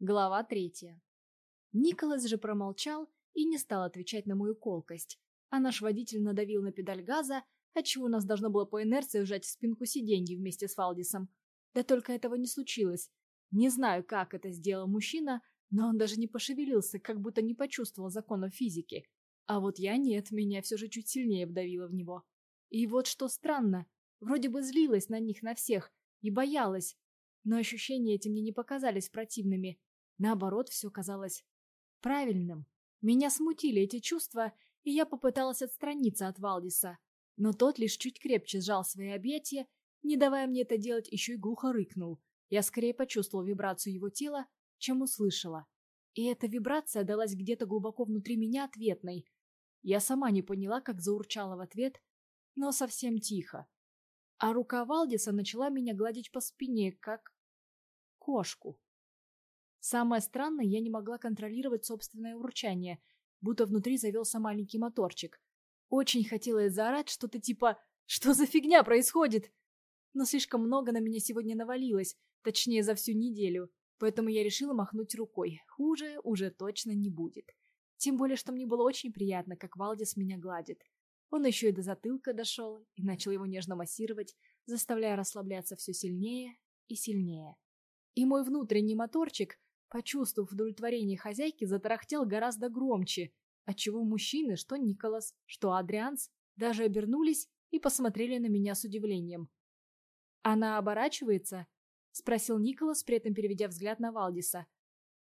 Глава третья. Николас же промолчал и не стал отвечать на мою колкость, а наш водитель надавил на педаль газа, отчего нас должно было по инерции вжать в спинку сиденья вместе с Валдисом. Да только этого не случилось. Не знаю, как это сделал мужчина, но он даже не пошевелился, как будто не почувствовал законов физики. А вот я нет, меня все же чуть сильнее вдавило в него. И вот что странно, вроде бы злилась на них на всех и боялась, но ощущения эти мне не показались противными. Наоборот, все казалось правильным. Меня смутили эти чувства, и я попыталась отстраниться от Валдиса. Но тот лишь чуть крепче сжал свои объятия, не давая мне это делать, еще и глухо рыкнул. Я скорее почувствовала вибрацию его тела, чем услышала. И эта вибрация далась где-то глубоко внутри меня ответной. Я сама не поняла, как заурчала в ответ, но совсем тихо. А рука Валдиса начала меня гладить по спине, как кошку. Самое странное, я не могла контролировать собственное урчание, будто внутри завелся маленький моторчик. Очень хотелось заорать что-то типа «Что за фигня происходит?» Но слишком много на меня сегодня навалилось, точнее за всю неделю, поэтому я решила махнуть рукой. Хуже уже точно не будет. Тем более, что мне было очень приятно, как Валдис меня гладит. Он еще и до затылка дошел и начал его нежно массировать, заставляя расслабляться все сильнее и сильнее. И мой внутренний моторчик Почувствовав удовлетворение хозяйки, затарахтел гораздо громче, отчего мужчины, что Николас, что Адрианс, даже обернулись и посмотрели на меня с удивлением. «Она оборачивается?» — спросил Николас, при этом переведя взгляд на Валдиса.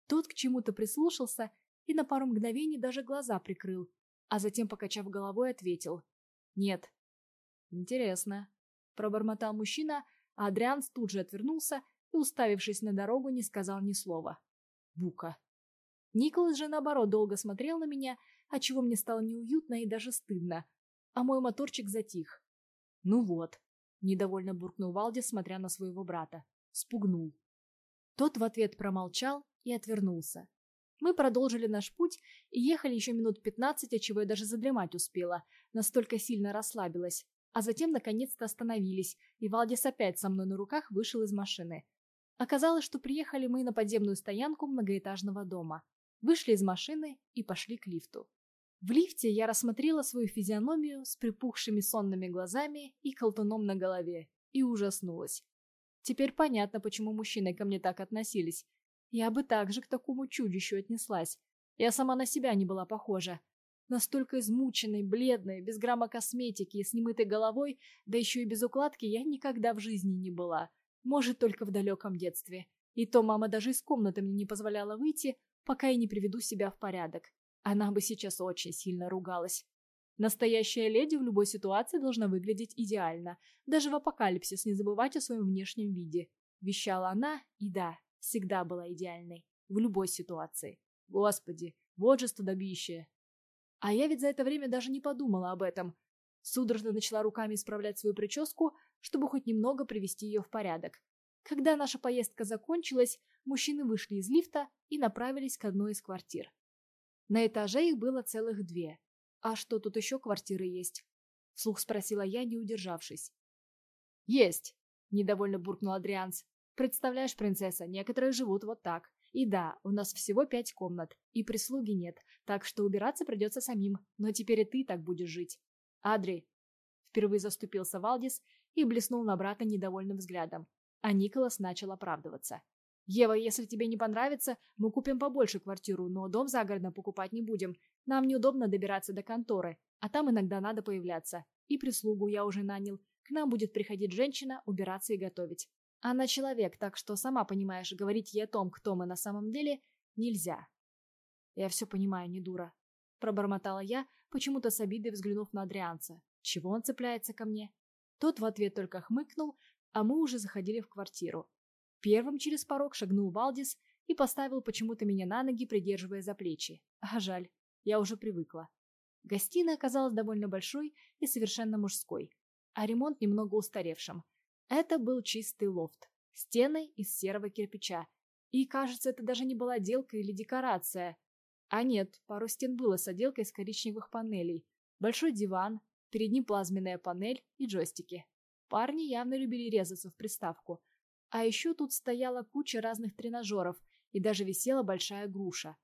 Тот к чему-то прислушался и на пару мгновений даже глаза прикрыл, а затем, покачав головой, ответил. «Нет». «Интересно», — пробормотал мужчина, а Адрианс тут же отвернулся и, уставившись на дорогу, не сказал ни слова. Бука. Николас же, наоборот, долго смотрел на меня, отчего мне стало неуютно и даже стыдно, а мой моторчик затих. «Ну вот», — недовольно буркнул Валди, смотря на своего брата. Спугнул. Тот в ответ промолчал и отвернулся. Мы продолжили наш путь и ехали еще минут пятнадцать, отчего я даже задремать успела, настолько сильно расслабилась. А затем наконец-то остановились, и Валдис опять со мной на руках вышел из машины. Оказалось, что приехали мы на подземную стоянку многоэтажного дома. Вышли из машины и пошли к лифту. В лифте я рассмотрела свою физиономию с припухшими сонными глазами и колтуном на голове и ужаснулась. Теперь понятно, почему мужчины ко мне так относились. Я бы так же к такому чудищу отнеслась. Я сама на себя не была похожа. Настолько измученной, бледной, без грамма косметики с немытой головой, да еще и без укладки, я никогда в жизни не была. Может, только в далеком детстве. И то мама даже из комнаты мне не позволяла выйти, пока я не приведу себя в порядок. Она бы сейчас очень сильно ругалась. Настоящая леди в любой ситуации должна выглядеть идеально. Даже в апокалипсис не забывать о своем внешнем виде. Вещала она, и да, всегда была идеальной. В любой ситуации. Господи, вот же студобище. А я ведь за это время даже не подумала об этом. Судорожно начала руками исправлять свою прическу, чтобы хоть немного привести ее в порядок. Когда наша поездка закончилась, мужчины вышли из лифта и направились к одной из квартир. На этаже их было целых две. «А что, тут еще квартиры есть?» — вслух спросила я, не удержавшись. «Есть!» — недовольно буркнул Адрианс. «Представляешь, принцесса, некоторые живут вот так. И да, у нас всего пять комнат, и прислуги нет, так что убираться придется самим, но теперь и ты так будешь жить. Адри!» Впервые заступился Валдис и блеснул на брата недовольным взглядом. А Николас начал оправдываться. «Ева, если тебе не понравится, мы купим побольше квартиру, но дом загородно покупать не будем. Нам неудобно добираться до конторы, а там иногда надо появляться. И прислугу я уже нанял. К нам будет приходить женщина, убираться и готовить. Она человек, так что, сама понимаешь, говорить ей о том, кто мы на самом деле, нельзя». «Я все понимаю, не дура», — пробормотала я, почему-то с обидой взглянув на Адрианца. «Чего он цепляется ко мне?» Тот в ответ только хмыкнул, а мы уже заходили в квартиру. Первым через порог шагнул Валдис и поставил почему-то меня на ноги, придерживая за плечи. А жаль, я уже привыкла. Гостиная оказалась довольно большой и совершенно мужской, а ремонт немного устаревшим. Это был чистый лофт, стены из серого кирпича. И, кажется, это даже не была отделка или декорация. А нет, пару стен было с отделкой из коричневых панелей. Большой диван, Перед ним плазменная панель и джойстики. Парни явно любили резаться в приставку. А еще тут стояла куча разных тренажеров и даже висела большая груша.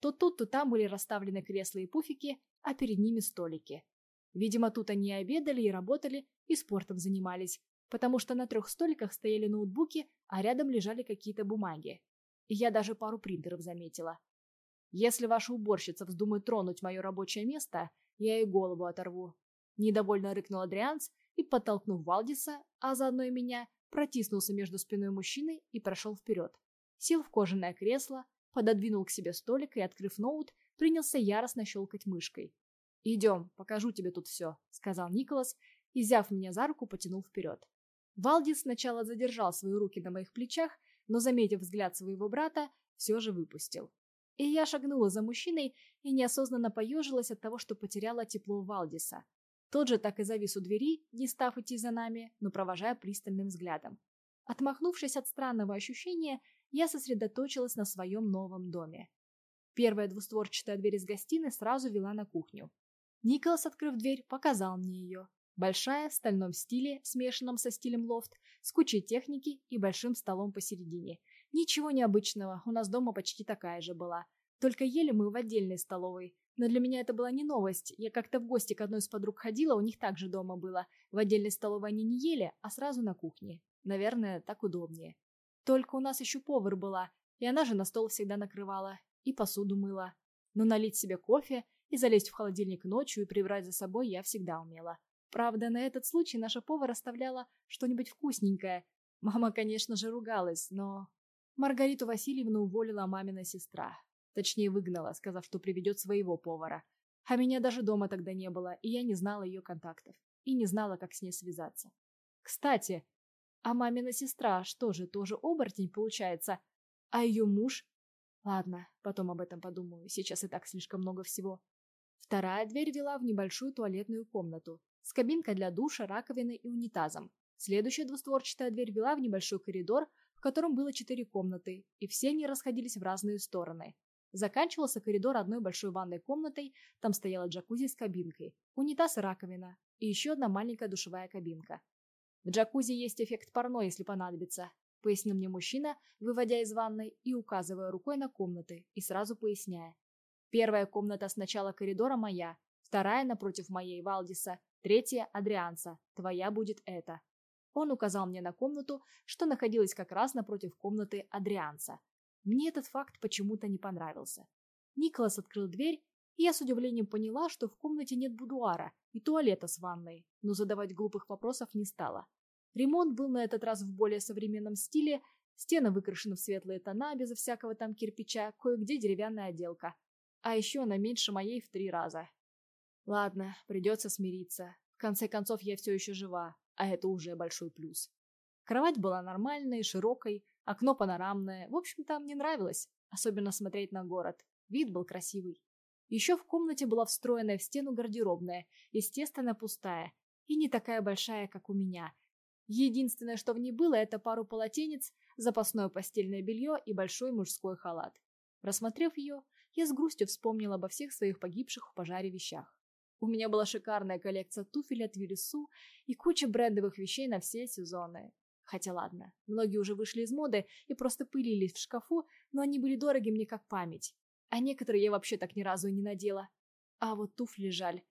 То тут, то там были расставлены кресла и пуфики, а перед ними столики. Видимо, тут они обедали и работали, и спортом занимались, потому что на трех столиках стояли ноутбуки, а рядом лежали какие-то бумаги. И я даже пару принтеров заметила. Если ваша уборщица вздумает тронуть мое рабочее место, я ей голову оторву. Недовольно рыкнул Адрианс и, подтолкнув Валдиса, а заодно и меня, протиснулся между спиной мужчины и прошел вперед. Сел в кожаное кресло, пододвинул к себе столик и, открыв ноут, принялся яростно щелкать мышкой. «Идем, покажу тебе тут все», — сказал Николас и, взяв меня за руку, потянул вперед. Валдис сначала задержал свои руки на моих плечах, но, заметив взгляд своего брата, все же выпустил. И я шагнула за мужчиной и неосознанно поежилась от того, что потеряла тепло Валдиса. Тот же так и завис у двери, не став идти за нами, но провожая пристальным взглядом. Отмахнувшись от странного ощущения, я сосредоточилась на своем новом доме. Первая двустворчатая дверь из гостиной сразу вела на кухню. Николас, открыв дверь, показал мне ее. Большая, в стальном стиле, смешанном со стилем лофт, с кучей техники и большим столом посередине. Ничего необычного, у нас дома почти такая же была. Только ели мы в отдельной столовой. Но для меня это была не новость. Я как-то в гости к одной из подруг ходила, у них также дома было. В отдельной столовой они не ели, а сразу на кухне. Наверное, так удобнее. Только у нас еще повар была, и она же на стол всегда накрывала. И посуду мыла. Но налить себе кофе и залезть в холодильник ночью и прибрать за собой я всегда умела. Правда, на этот случай наша повар оставляла что-нибудь вкусненькое. Мама, конечно же, ругалась, но... Маргариту Васильевну уволила мамина сестра. Точнее, выгнала, сказав, что приведет своего повара. А меня даже дома тогда не было, и я не знала ее контактов. И не знала, как с ней связаться. Кстати, а мамина сестра что же, тоже оборотень получается? А ее муж? Ладно, потом об этом подумаю, сейчас и так слишком много всего. Вторая дверь вела в небольшую туалетную комнату с кабинкой для душа, раковиной и унитазом. Следующая двустворчатая дверь вела в небольшой коридор, котором было четыре комнаты, и все они расходились в разные стороны. Заканчивался коридор одной большой ванной комнатой, там стояла джакузи с кабинкой, унитаз и раковина, и еще одна маленькая душевая кабинка. В джакузи есть эффект парно, если понадобится, пояснил мне мужчина, выводя из ванной и указывая рукой на комнаты, и сразу поясняя. Первая комната с начала коридора моя, вторая напротив моей Валдиса, третья Адрианса, твоя будет эта. Он указал мне на комнату, что находилась как раз напротив комнаты Адрианса. Мне этот факт почему-то не понравился. Николас открыл дверь, и я с удивлением поняла, что в комнате нет будуара и туалета с ванной, но задавать глупых вопросов не стала. Ремонт был на этот раз в более современном стиле, стены выкрашены в светлые тона, безо всякого там кирпича, кое-где деревянная отделка. А еще она меньше моей в три раза. Ладно, придется смириться. В конце концов, я все еще жива, а это уже большой плюс. Кровать была нормальной, широкой, окно панорамное. В общем, там мне нравилось, особенно смотреть на город. Вид был красивый. Еще в комнате была встроенная в стену гардеробная, естественно, пустая, и не такая большая, как у меня. Единственное, что в ней было, это пару полотенец, запасное постельное белье и большой мужской халат. Рассмотрев ее, я с грустью вспомнила обо всех своих погибших в пожаре вещах. У меня была шикарная коллекция туфель от Вилису и куча брендовых вещей на все сезоны. Хотя ладно, многие уже вышли из моды и просто пылились в шкафу, но они были дороги мне как память. А некоторые я вообще так ни разу и не надела. А вот туфли жаль.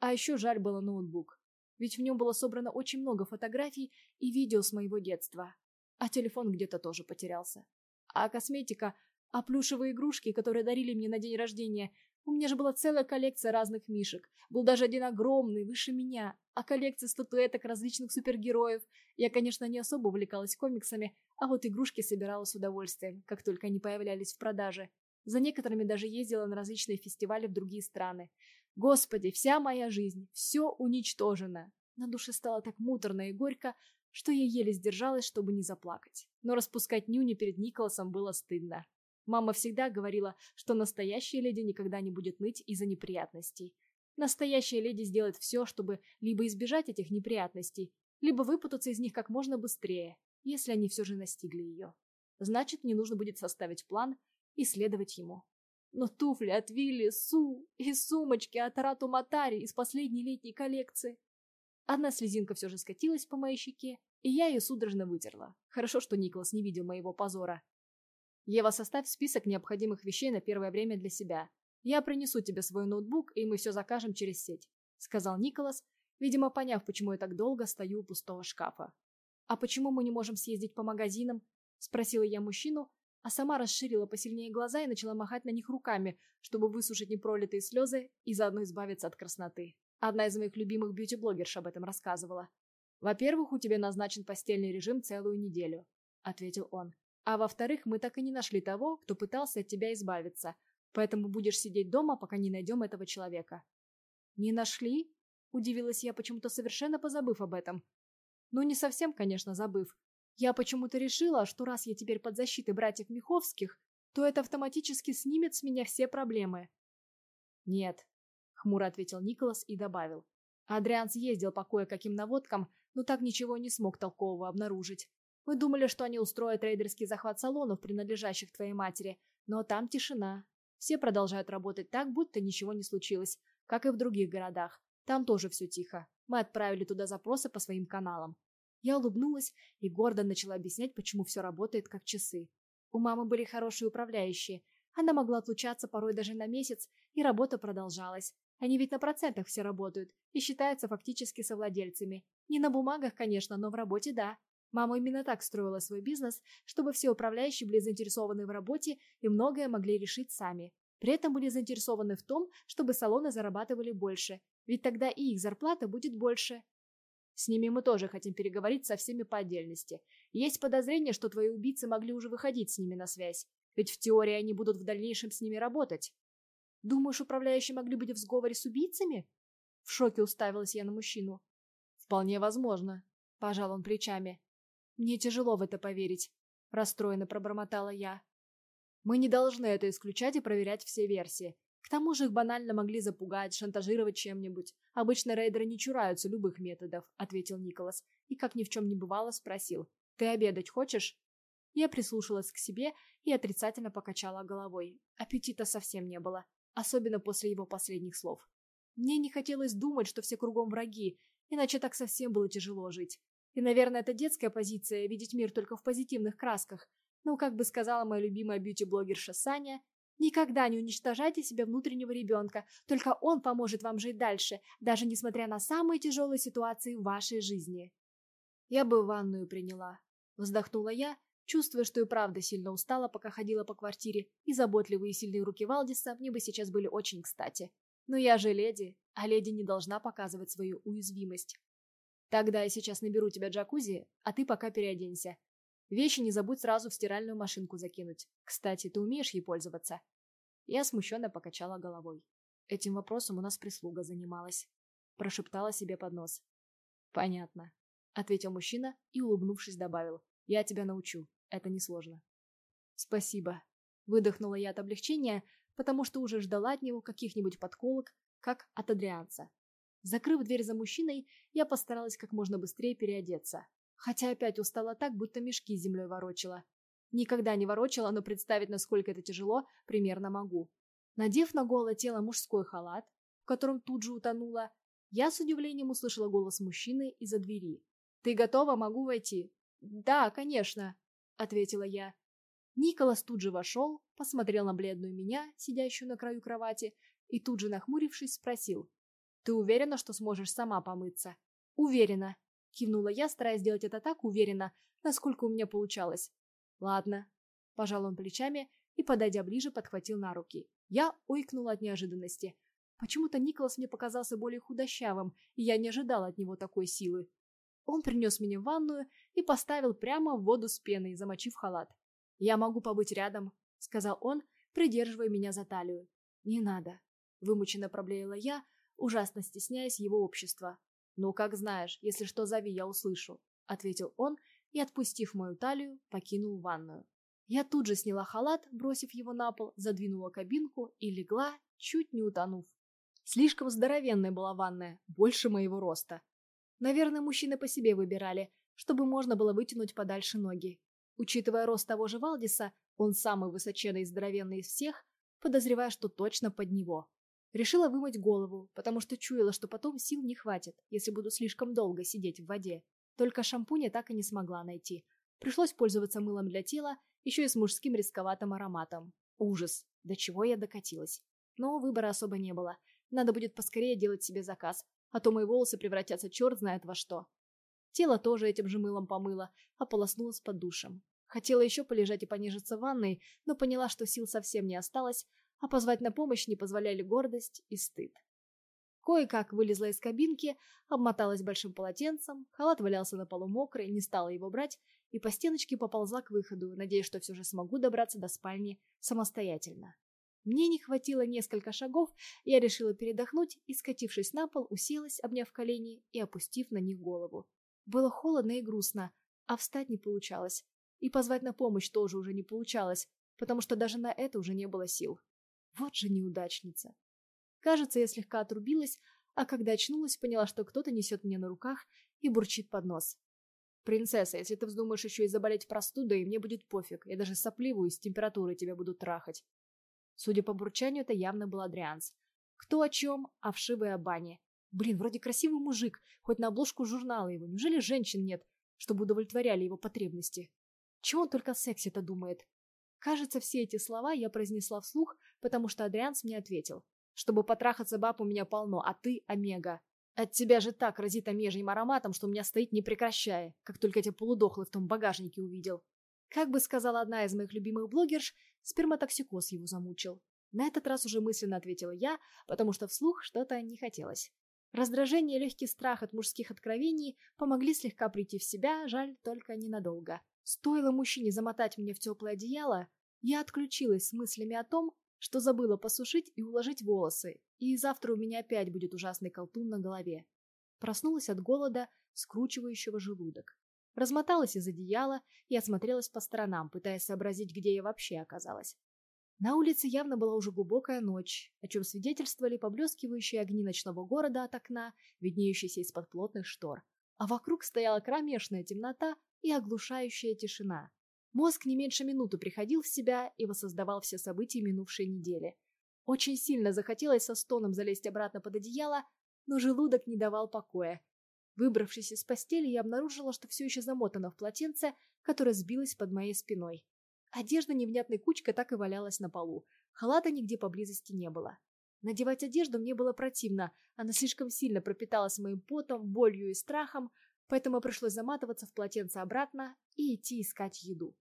А еще жаль было ноутбук. Ведь в нем было собрано очень много фотографий и видео с моего детства. А телефон где-то тоже потерялся. А косметика а плюшевые игрушки, которые дарили мне на день рождения, у меня же была целая коллекция разных мишек. Был даже один огромный, выше меня. А коллекция статуэток различных супергероев. Я, конечно, не особо увлекалась комиксами, а вот игрушки собирала с удовольствием, как только они появлялись в продаже. За некоторыми даже ездила на различные фестивали в другие страны. Господи, вся моя жизнь, все уничтожено. На душе стало так муторно и горько, что я еле сдержалась, чтобы не заплакать. Но распускать нюни перед Николасом было стыдно. Мама всегда говорила, что настоящая леди никогда не будет ныть из-за неприятностей. Настоящая леди сделает все, чтобы либо избежать этих неприятностей, либо выпутаться из них как можно быстрее, если они все же настигли ее. Значит, мне нужно будет составить план и следовать ему. Но туфли от Вилли, Су и сумочки от Рату Матари из последней летней коллекции. Одна слезинка все же скатилась по моей щеке, и я ее судорожно вытерла. Хорошо, что Николас не видел моего позора. Ева, составь список необходимых вещей на первое время для себя. Я принесу тебе свой ноутбук, и мы все закажем через сеть», — сказал Николас, видимо, поняв, почему я так долго стою у пустого шкафа. «А почему мы не можем съездить по магазинам?» — спросила я мужчину, а сама расширила посильнее глаза и начала махать на них руками, чтобы высушить непролитые слезы и заодно избавиться от красноты. Одна из моих любимых бьюти-блогерш об этом рассказывала. «Во-первых, у тебя назначен постельный режим целую неделю», — ответил он. «А во-вторых, мы так и не нашли того, кто пытался от тебя избавиться, поэтому будешь сидеть дома, пока не найдем этого человека». «Не нашли?» — удивилась я, почему-то совершенно позабыв об этом. Ну, не совсем, конечно, забыв. Я почему-то решила, что раз я теперь под защитой братьев Миховских, то это автоматически снимет с меня все проблемы. «Нет», — хмуро ответил Николас и добавил. Адриан съездил по кое-каким наводкам, но так ничего не смог толкового обнаружить. Мы думали, что они устроят рейдерский захват салонов, принадлежащих твоей матери, но там тишина. Все продолжают работать так, будто ничего не случилось, как и в других городах. Там тоже все тихо. Мы отправили туда запросы по своим каналам. Я улыбнулась и гордо начала объяснять, почему все работает как часы. У мамы были хорошие управляющие. Она могла отлучаться порой даже на месяц, и работа продолжалась. Они ведь на процентах все работают и считаются фактически совладельцами. Не на бумагах, конечно, но в работе да. Мама именно так строила свой бизнес, чтобы все управляющие были заинтересованы в работе и многое могли решить сами. При этом были заинтересованы в том, чтобы салоны зарабатывали больше, ведь тогда и их зарплата будет больше. С ними мы тоже хотим переговорить со всеми по отдельности. Есть подозрение, что твои убийцы могли уже выходить с ними на связь, ведь в теории они будут в дальнейшем с ними работать. Думаешь, управляющие могли быть в сговоре с убийцами? В шоке уставилась я на мужчину. Вполне возможно. Пожал он плечами. Мне тяжело в это поверить. Расстроенно пробормотала я. Мы не должны это исключать и проверять все версии. К тому же их банально могли запугать, шантажировать чем-нибудь. Обычно рейдеры не чураются любых методов, ответил Николас. И как ни в чем не бывало, спросил. Ты обедать хочешь? Я прислушалась к себе и отрицательно покачала головой. Аппетита совсем не было, особенно после его последних слов. Мне не хотелось думать, что все кругом враги, иначе так совсем было тяжело жить. И, наверное, это детская позиция – видеть мир только в позитивных красках. Но, как бы сказала моя любимая бьюти-блогерша Саня, Никогда не уничтожайте себя внутреннего ребенка, только он поможет вам жить дальше, даже несмотря на самые тяжелые ситуации в вашей жизни. Я бы ванную приняла. Вздохнула я, чувствуя, что и правда сильно устала, пока ходила по квартире, и заботливые и сильные руки Валдиса мне бы сейчас были очень кстати. Но я же леди, а леди не должна показывать свою уязвимость. Тогда я сейчас наберу тебя джакузи, а ты пока переоденься. Вещи не забудь сразу в стиральную машинку закинуть. Кстати, ты умеешь ей пользоваться?» Я смущенно покачала головой. Этим вопросом у нас прислуга занималась. Прошептала себе под нос. «Понятно», — ответил мужчина и, улыбнувшись, добавил. «Я тебя научу. Это несложно». «Спасибо», — выдохнула я от облегчения, потому что уже ждала от него каких-нибудь подколок, как от Адрианца. Закрыв дверь за мужчиной, я постаралась как можно быстрее переодеться. Хотя опять устала так, будто мешки землей ворочала. Никогда не ворочала, но представить, насколько это тяжело, примерно могу. Надев на голое тело мужской халат, в котором тут же утонула, я с удивлением услышала голос мужчины из-за двери. «Ты готова? Могу войти?» «Да, конечно», — ответила я. Николас тут же вошел, посмотрел на бледную меня, сидящую на краю кровати, и тут же, нахмурившись, спросил. «Ты уверена, что сможешь сама помыться?» «Уверена», Кивнула я, стараясь сделать это так уверенно, насколько у меня получалось. Ладно. Пожал он плечами и, подойдя ближе, подхватил на руки. Я ойкнула от неожиданности. Почему-то Николас мне показался более худощавым, и я не ожидала от него такой силы. Он принес меня ванную и поставил прямо в воду с пеной, замочив халат. «Я могу побыть рядом», — сказал он, придерживая меня за талию. «Не надо», — вымученно проблеяла я, ужасно стесняясь его общества. «Ну, как знаешь, если что, зови, я услышу», — ответил он и, отпустив мою талию, покинул ванную. Я тут же сняла халат, бросив его на пол, задвинула кабинку и легла, чуть не утонув. Слишком здоровенная была ванная, больше моего роста. Наверное, мужчины по себе выбирали, чтобы можно было вытянуть подальше ноги. Учитывая рост того же Валдиса, он самый высоченный и здоровенный из всех, подозревая, что точно под него. Решила вымыть голову, потому что чуяла, что потом сил не хватит, если буду слишком долго сидеть в воде. Только шампуня так и не смогла найти. Пришлось пользоваться мылом для тела еще и с мужским рисковатым ароматом. Ужас, до чего я докатилась. Но выбора особо не было. Надо будет поскорее делать себе заказ, а то мои волосы превратятся черт знает во что. Тело тоже этим же мылом помыла, ополоснулась под душем. Хотела еще полежать и понежиться в ванной, но поняла, что сил совсем не осталось, а позвать на помощь не позволяли гордость и стыд. Кое-как вылезла из кабинки, обмоталась большим полотенцем, халат валялся на полу мокрый, не стала его брать, и по стеночке поползла к выходу, надеясь, что все же смогу добраться до спальни самостоятельно. Мне не хватило несколько шагов, я решила передохнуть и, скатившись на пол, уселась, обняв колени и опустив на них голову. Было холодно и грустно, а встать не получалось. И позвать на помощь тоже уже не получалось, потому что даже на это уже не было сил. Вот же неудачница. Кажется, я слегка отрубилась, а когда очнулась, поняла, что кто-то несет меня на руках и бурчит под нос. «Принцесса, если ты вздумаешь еще и заболеть простудой, мне будет пофиг, я даже сопливую с температурой тебя буду трахать». Судя по бурчанию, это явно был Адрианс. Кто о чем, а вшивой о бане. Блин, вроде красивый мужик, хоть на обложку журнала его. Неужели женщин нет, чтобы удовлетворяли его потребности? Чего он только о сексе-то думает? Кажется, все эти слова я произнесла вслух, потому что Адрианс мне ответил. Чтобы потрахаться баб у меня полно, а ты – омега. От тебя же так разит омежьим ароматом, что у меня стоит не прекращая, как только эти полудохлый в том багажнике увидел. Как бы сказала одна из моих любимых блогерш, сперматоксикоз его замучил. На этот раз уже мысленно ответила я, потому что вслух что-то не хотелось. Раздражение и легкий страх от мужских откровений помогли слегка прийти в себя, жаль, только ненадолго. Стоило мужчине замотать мне в теплое одеяло, я отключилась с мыслями о том, что забыла посушить и уложить волосы, и завтра у меня опять будет ужасный колтун на голове. Проснулась от голода, скручивающего желудок. Размоталась из одеяла и осмотрелась по сторонам, пытаясь сообразить, где я вообще оказалась. На улице явно была уже глубокая ночь, о чем свидетельствовали поблескивающие огни ночного города от окна, виднеющиеся из-под плотных штор. А вокруг стояла кромешная темнота и оглушающая тишина. Мозг не меньше минуты приходил в себя и воссоздавал все события минувшей недели. Очень сильно захотелось со стоном залезть обратно под одеяло, но желудок не давал покоя. Выбравшись из постели, я обнаружила, что все еще замотана в полотенце, которое сбилось под моей спиной. Одежда невнятной кучкой так и валялась на полу. Халата нигде поблизости не было. Надевать одежду мне было противно, она слишком сильно пропиталась моим потом, болью и страхом, поэтому пришлось заматываться в полотенце обратно и идти искать еду.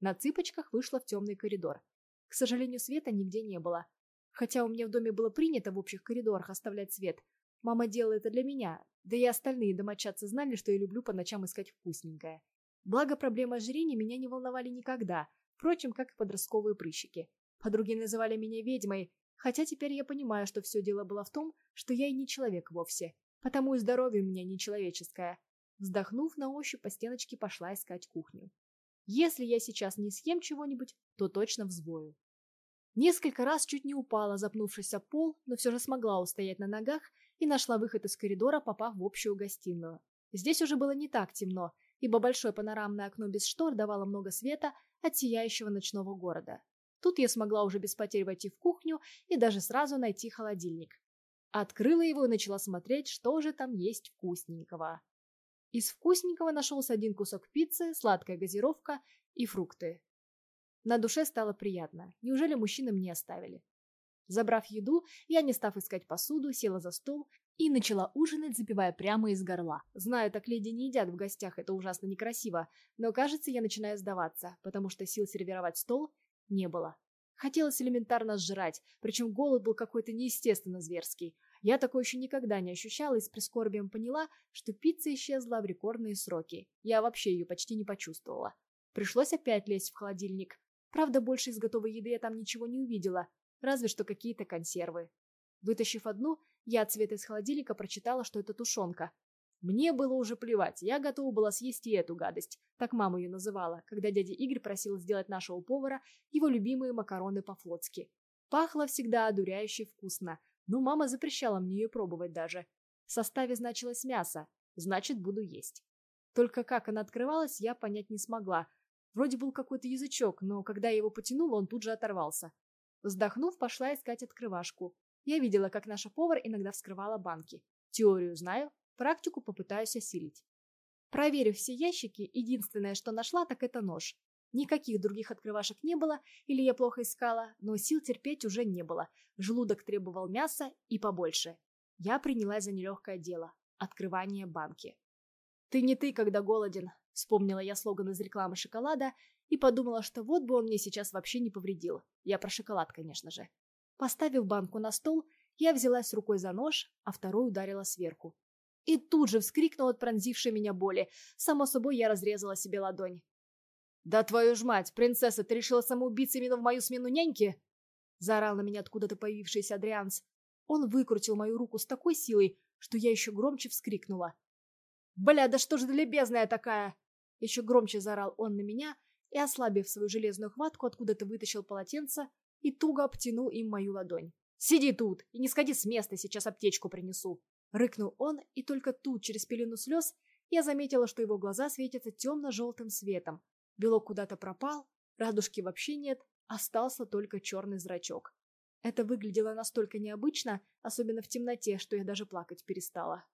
На цыпочках вышла в темный коридор. К сожалению, света нигде не было. Хотя у меня в доме было принято в общих коридорах оставлять свет. Мама делала это для меня, да и остальные домочадцы знали, что я люблю по ночам искать вкусненькое. Благо, проблемы ожирения меня не волновали никогда, впрочем, как и подростковые прыщики. Подруги называли меня ведьмой, хотя теперь я понимаю, что все дело было в том, что я и не человек вовсе, потому и здоровье у меня нечеловеческое. Вздохнув на ощупь по стеночке, пошла искать кухню. Если я сейчас не съем чего-нибудь, то точно взвою. Несколько раз чуть не упала, запнувшись о пол, но все же смогла устоять на ногах и нашла выход из коридора, попав в общую гостиную. Здесь уже было не так темно, ибо большое панорамное окно без штор давало много света от сияющего ночного города. Тут я смогла уже без потерь войти в кухню и даже сразу найти холодильник. Открыла его и начала смотреть, что же там есть вкусненького. Из вкусненького нашелся один кусок пиццы, сладкая газировка и фрукты. На душе стало приятно. Неужели мужчины мне оставили? Забрав еду, я, не став искать посуду, села за стол и начала ужинать, запивая прямо из горла. Знаю, так леди не едят в гостях, это ужасно некрасиво, но кажется, я начинаю сдаваться, потому что сил сервировать стол не было. Хотелось элементарно сжрать, причем голод был какой-то неестественно зверский. Я такое еще никогда не ощущала и с прискорбием поняла, что пицца исчезла в рекордные сроки. Я вообще ее почти не почувствовала. Пришлось опять лезть в холодильник. Правда, больше из готовой еды я там ничего не увидела, разве что какие-то консервы. Вытащив одну, я от цвета из холодильника прочитала, что это тушенка. Мне было уже плевать, я готова была съесть и эту гадость, так мама ее называла, когда дядя Игорь просил сделать нашего повара его любимые макароны по-флотски. Пахло всегда одуряюще вкусно, но мама запрещала мне ее пробовать даже. В составе значилось мясо, значит, буду есть. Только как она открывалась, я понять не смогла. Вроде был какой-то язычок, но когда я его потянула, он тут же оторвался. Вздохнув, пошла искать открывашку. Я видела, как наша повар иногда вскрывала банки. Теорию знаю, практику попытаюсь осилить. Проверив все ящики, единственное, что нашла, так это нож. Никаких других открывашек не было, или я плохо искала, но сил терпеть уже не было. Желудок требовал мяса и побольше. Я принялась за нелегкое дело – открывание банки. «Ты не ты, когда голоден», – вспомнила я слоган из рекламы шоколада и подумала, что вот бы он мне сейчас вообще не повредил. Я про шоколад, конечно же. Поставив банку на стол, я взялась рукой за нож, а второй ударила сверху. И тут же вскрикнул от пронзившей меня боли. Само собой, я разрезала себе ладонь. «Да твою ж мать, принцесса, ты решила самоубиться именно в мою смену няньки?» Заорал на меня откуда-то появившийся Адрианс. Он выкрутил мою руку с такой силой, что я еще громче вскрикнула. «Бля, да что же ты лебезная такая?» Еще громче заорал он на меня и, ослабив свою железную хватку, откуда-то вытащил полотенце и туго обтянул им мою ладонь. «Сиди тут и не сходи с места, сейчас аптечку принесу!» Рыкнул он, и только тут, через пелену слез, я заметила, что его глаза светятся темно-желтым светом, Белок куда-то пропал, радужки вообще нет, остался только черный зрачок. Это выглядело настолько необычно, особенно в темноте, что я даже плакать перестала.